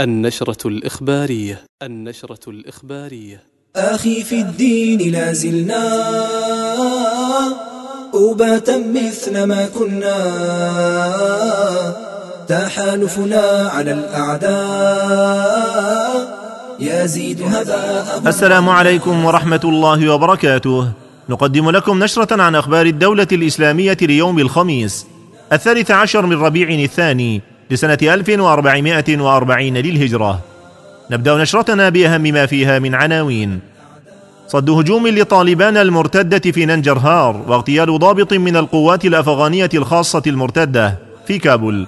النشرة الإخبارية النشرة الإخبارية. أخي في الدين لا زلنا أوباتا مثل ما كنا. تحالفنا على الأعداء. يزيد هباء السلام عليكم ورحمة الله وبركاته. نقدم لكم نشرة عن أخبار الدولة الإسلامية ليوم الخميس الثالث عشر من ربيع الثاني. لسنة 1440 للهجرة. نبدأ نشرتنا بأهم ما فيها من عناوين. صد هجوم لطالبان المرتدة في ننجرهار واغتيال ضابط من القوات الأفغانية الخاصة المرتدة في كابول.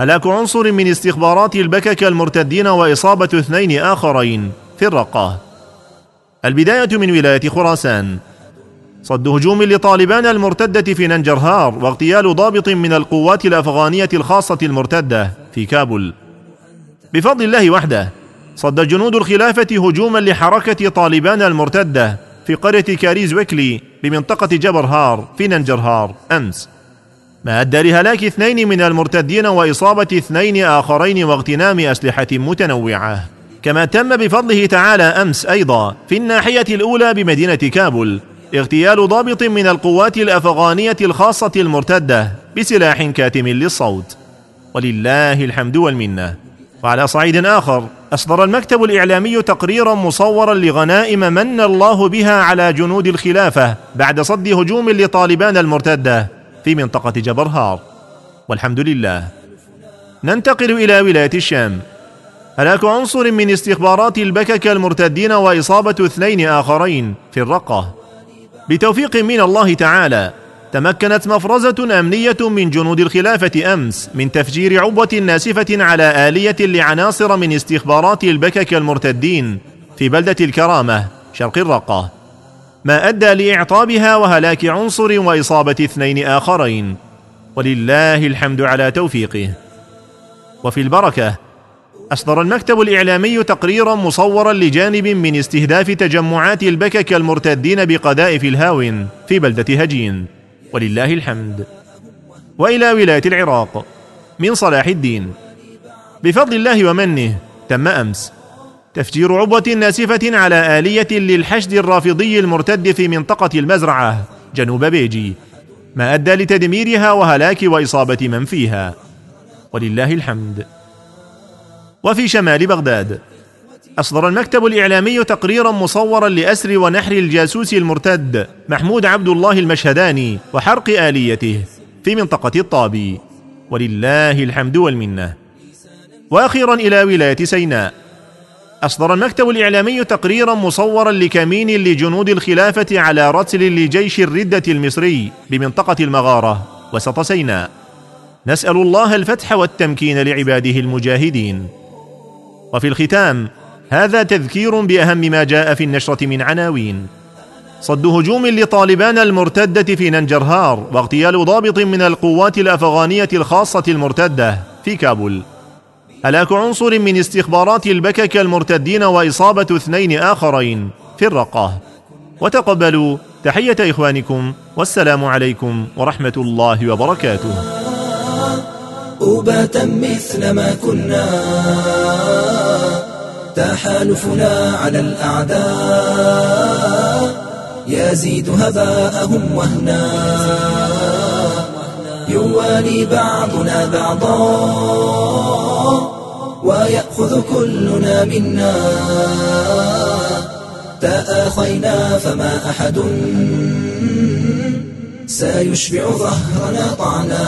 هلاك عنصر من استخبارات البكك المرتدين وإصابة اثنين آخرين في الرقة. البداية من ولاية خراسان. صد هجوم لطالبان المرتدة في ننجرهار واغتيال ضابط من القوات الأفغانية الخاصة المرتدة في كابول بفضل الله وحده صد جنود الخلافة هجوما لحركة طالبان المرتدة في قرية كاريز ويكلي بمنطقة جبرهار في ننجرهار أمس. ما أدى لهلاك اثنين من المرتدين وإصابة اثنين آخرين واغتنام أسلحة متنوعة. كما تم بفضله تعالى أمس أيضا في الناحية الأولى بمدينة كابول اغتيال ضابط من القوات الأفغانية الخاصة المرتدة بسلاح كاتم للصوت. ولله الحمد والمنة. وعلى صعيد آخر أصدر المكتب الإعلامي تقريرا مصورا لغنائم من الله بها على جنود الخلافة بعد صد هجوم لطالبان المرتدة في منطقة جبرهار. والحمد لله. ننتقل إلى ولاية الشام. هلاك عنصر من استخبارات البكك المرتدين وإصابة اثنين آخرين في الرقة. بتوفيق من الله تعالى تمكنت مفرزة أمنية من جنود الخلافة أمس من تفجير عبوة ناسفة على آلية لعناصر من استخبارات البكك المرتدين في بلدة الكرامة شرق الرقة. ما أدى لإعطابها وهلاك عنصر وإصابة اثنين آخرين. ولله الحمد على توفيقه. وفي البركة أصدر المكتب الإعلامي تقريرا مصورا لجانب من استهداف تجمعات البكك المرتدين بقذائف الهاون في بلدة هجين. ولله الحمد. وإلى ولاية العراق. من صلاح الدين. بفضل الله ومنه تم أمس. تفجير عبوة ناسفة على آلية للحشد الرافضي المرتد في منطقة المزرعة جنوب بيجي. ما أدى لتدميرها وهلاك وإصابة من فيها. ولله الحمد. وفي شمال بغداد. أصدر المكتب الإعلامي تقريرا مصورا لأسر ونحر الجاسوس المرتد محمود عبد الله المشهداني وحرق آليته في منطقة الطابي. ولله الحمد والمنة. وأخيرا إلى ولاية سيناء. أصدر المكتب الإعلامي تقريرا مصورا لكمين لجنود الخلافة على رتل لجيش الردة المصري بمنطقة المغارة وسط سيناء. نسأل الله الفتح والتمكين لعباده المجاهدين. وفي الختام هذا تذكير بأهم ما جاء في النشرة من عناوين. صد هجوم لطالبان المرتدة في ننجرهار واغتيال ضابط من القوات الأفغانية الخاصة المرتدة في كابول. هلاك عنصر من استخبارات البكك المرتدين وإصابة اثنين آخرين في الرقة. وتقبلوا تحية إخوانكم والسلام عليكم ورحمة الله وبركاته. أوباتا مثل ما كنا. تحالفنا على الأعداء. يزيد هباءهم وهنا. يوالي بعضنا بعضا. ويأخذ كلنا منا. تآخينا فما أحد. سيشبع ظهرنا طعنا.